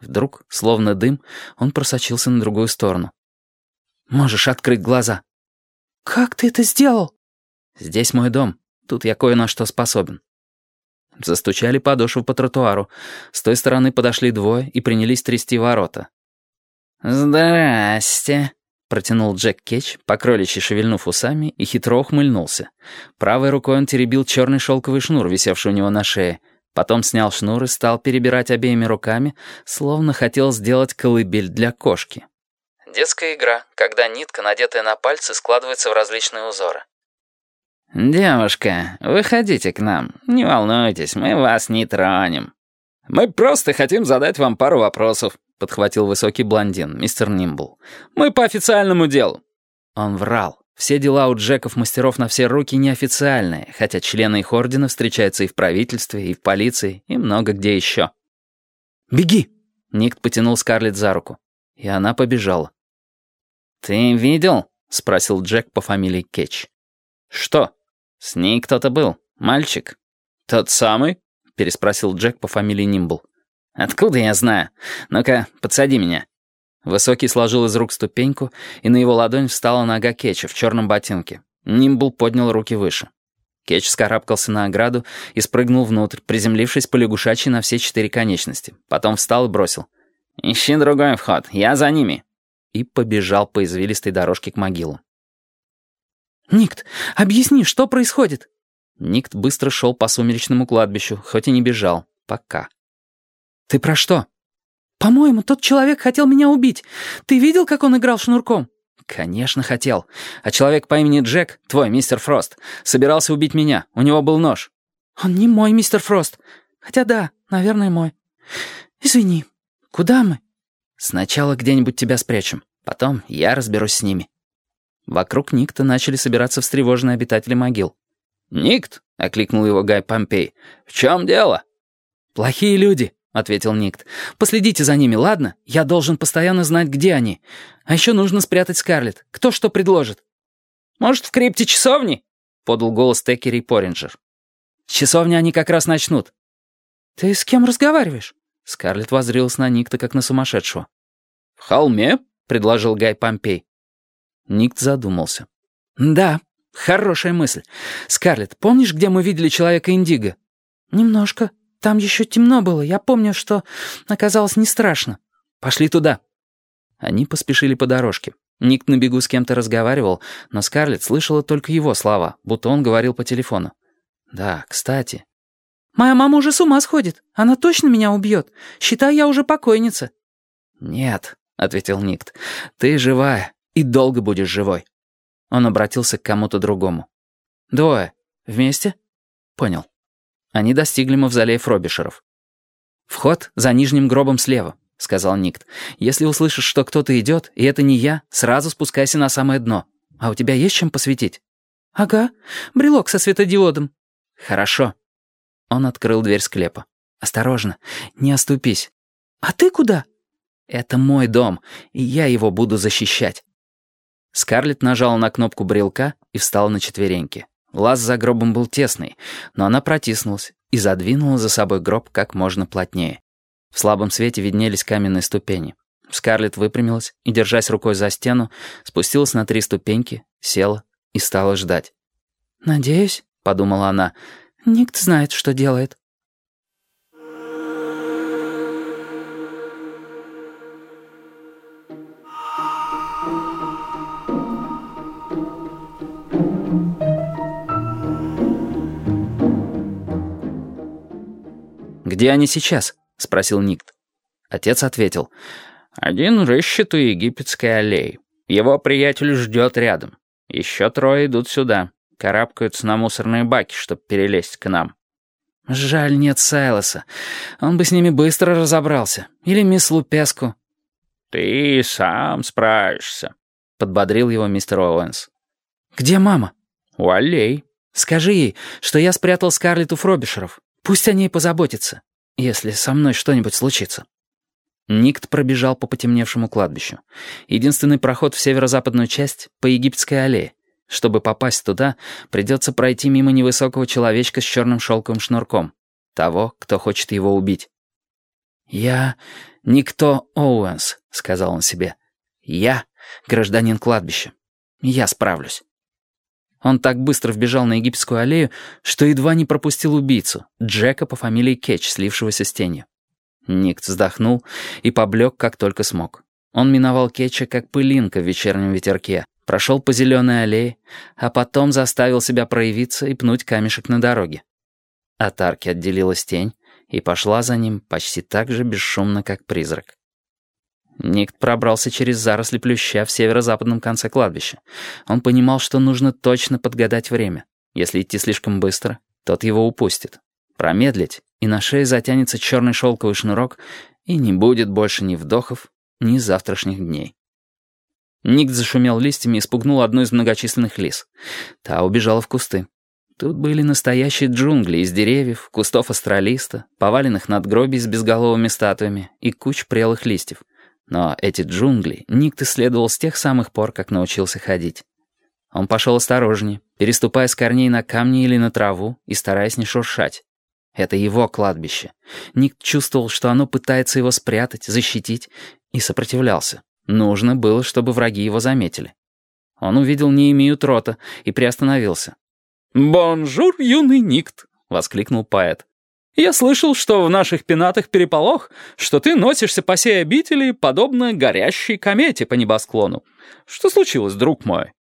Вдруг, словно дым, он просочился на другую сторону. «Можешь открыть глаза». «Как ты это сделал?» «Здесь мой дом. Тут я кое на что способен». Застучали подошву по тротуару. С той стороны подошли двое и принялись трясти ворота. «Здрасте», — протянул Джек Кетч, покроличьи шевельнув усами, и хитро ухмыльнулся. Правой рукой он теребил черный шелковый шнур, висевший у него на шее. Потом снял шнур и стал перебирать обеими руками, словно хотел сделать колыбель для кошки. Детская игра, когда нитка, надетая на пальцы, складывается в различные узоры. «Девушка, выходите к нам. Не волнуйтесь, мы вас не тронем». «Мы просто хотим задать вам пару вопросов», — подхватил высокий блондин, мистер Нимбл. «Мы по официальному делу». Он врал. Все дела у Джеков-мастеров на все руки неофициальные, хотя члены их ордена встречаются и в правительстве, и в полиции, и много где еще. «Беги!» — Никт потянул Скарлетт за руку. И она побежала. «Ты видел?» — спросил Джек по фамилии Кетч. «Что?» «С ней кто-то был. Мальчик». «Тот самый?» — переспросил Джек по фамилии Нимбл. «Откуда я знаю? Ну-ка, подсади меня». Высокий сложил из рук ступеньку, и на его ладонь встала нога Кетча в черном ботинке. Нимбл поднял руки выше. Кетч скарабкался на ограду и спрыгнул внутрь, приземлившись по лягушачьи на все четыре конечности. Потом встал и бросил. «Ищи другой вход, я за ними». И побежал по извилистой дорожке к могилам. «Никт, объясни, что происходит?» Никт быстро шел по сумеречному кладбищу, хоть и не бежал. Пока. «Ты про что?» «По-моему, тот человек хотел меня убить. Ты видел, как он играл шнурком?» «Конечно, хотел. А человек по имени Джек, твой, мистер Фрост, собирался убить меня. У него был нож». «Он не мой, мистер Фрост. Хотя да, наверное, мой. Извини. Куда мы?» «Сначала где-нибудь тебя спрячем. Потом я разберусь с ними». Вокруг Никта начали собираться встревоженные обитатели могил. «Никт!» — окликнул его Гай Помпей. «В чем дело?» «Плохие люди», — ответил Никт. «Последите за ними, ладно? Я должен постоянно знать, где они. А еще нужно спрятать Скарлетт. Кто что предложит?» «Может, в крипте часовни?» — подал голос Текери Поринджер. «Часовни они как раз начнут». «Ты с кем разговариваешь?» Скарлетт воззрелась на Никта, как на сумасшедшего. «В холме?» — предложил Гай Помпей. Никт задумался. «Да, хорошая мысль. Скарлетт, помнишь, где мы видели человека Индиго?» «Немножко. Там еще темно было. Я помню, что оказалось не страшно». «Пошли туда». Они поспешили по дорожке. Никт на бегу с кем-то разговаривал, но Скарлетт слышала только его слова, будто он говорил по телефону. «Да, кстати». «Моя мама уже с ума сходит. Она точно меня убьет. Считай, я уже покойница». «Нет», — ответил Никт, — «ты живая и долго будешь живой». Он обратился к кому-то другому. «Двое. Вместе?» «Понял». Они достигли мавзолея Фробишеров. «Вход за нижним гробом слева», — сказал Никт. «Если услышишь, что кто-то идет, и это не я, сразу спускайся на самое дно. А у тебя есть чем посветить?» «Ага. Брелок со светодиодом». «Хорошо». Он открыл дверь склепа. «Осторожно, не оступись». «А ты куда?» «Это мой дом, и я его буду защищать». Скарлетт нажала на кнопку брелка и встала на четвереньки. Лаз за гробом был тесный, но она протиснулась и задвинула за собой гроб как можно плотнее. В слабом свете виднелись каменные ступени. Скарлетт выпрямилась и, держась рукой за стену, спустилась на три ступеньки, села и стала ждать. «Надеюсь», — подумала она, — «Никто знает, что делает». «Где они сейчас?» — спросил Никт. Отец ответил. «Один рыщет у египетской аллеи. Его приятель ждет рядом. Еще трое идут сюда, карабкаются на мусорные баки, чтобы перелезть к нам». «Жаль, нет Сайлоса. Он бы с ними быстро разобрался. Или мисс Лупеску». «Ты сам справишься», — подбодрил его мистер Оуэнс. «Где мама?» «У аллей». «Скажи ей, что я спрятал Скарлетт у Фробишеров. Пусть о ней позаботится если со мной что-нибудь случится». Никт пробежал по потемневшему кладбищу. Единственный проход в северо-западную часть — по Египетской аллее. Чтобы попасть туда, придется пройти мимо невысокого человечка с черным шелковым шнурком. Того, кто хочет его убить. «Я никто Оуэнс», — сказал он себе. «Я гражданин кладбища. Я справлюсь». Он так быстро вбежал на египетскую аллею, что едва не пропустил убийцу, Джека по фамилии Кетч, слившегося с тенью. Ник вздохнул и поблек, как только смог. Он миновал Кетча, как пылинка в вечернем ветерке, прошел по зеленой аллее, а потом заставил себя проявиться и пнуть камешек на дороге. От арки отделилась тень и пошла за ним почти так же бесшумно, как призрак. Никт пробрался через заросли плюща в северо-западном конце кладбища. Он понимал, что нужно точно подгадать время. Если идти слишком быстро, тот его упустит. Промедлить, и на шее затянется черный шелковый шнурок, и не будет больше ни вдохов, ни завтрашних дней. Ник зашумел листьями и спугнул одну из многочисленных лис. Та убежала в кусты. Тут были настоящие джунгли из деревьев, кустов астролиста, поваленных надгробий с безголовыми статуями и куч прелых листьев. Но эти джунгли Никт исследовал с тех самых пор, как научился ходить. Он пошел осторожнее, переступая с корней на камни или на траву и стараясь не шуршать. Это его кладбище. Никт чувствовал, что оно пытается его спрятать, защитить, и сопротивлялся. Нужно было, чтобы враги его заметили. Он увидел Неемию Трота и приостановился. «Bonjour, юный Никт!» — воскликнул поэт. Я слышал, что в наших пенатах переполох, что ты носишься по сей обители, подобно горящей комете по небосклону. Что случилось, друг мой?»